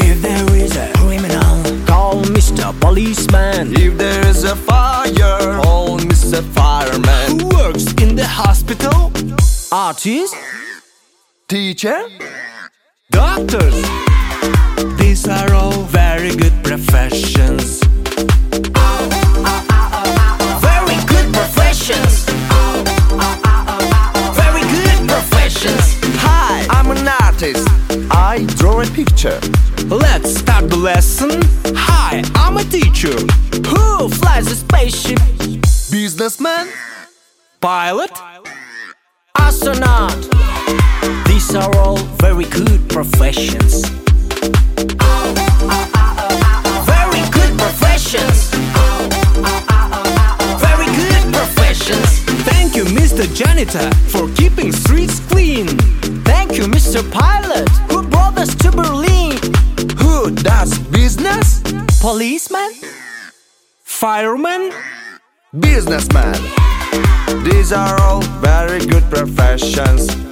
If there is a criminal, call Mr. Policeman. If there is a fire, call Mr. Fireman. Who works in the hospital? Artist? Teacher? Doctors? These are all very good professions. Very good professions. Very good professions. Hi, I'm an artist. I draw a picture. Let's start the lesson. Hi, I'm a teacher. Who flies a spaceship? Businessman? Pilot? Astronaut? These are all very good professions. Very good professions. Very good professions. Thank you, Mr. Janitor, for keeping streets clean. Thank you, Mr. Pilot, us to Berlin. Who does business? Policeman? Fireman? Businessman. These are all very good professions.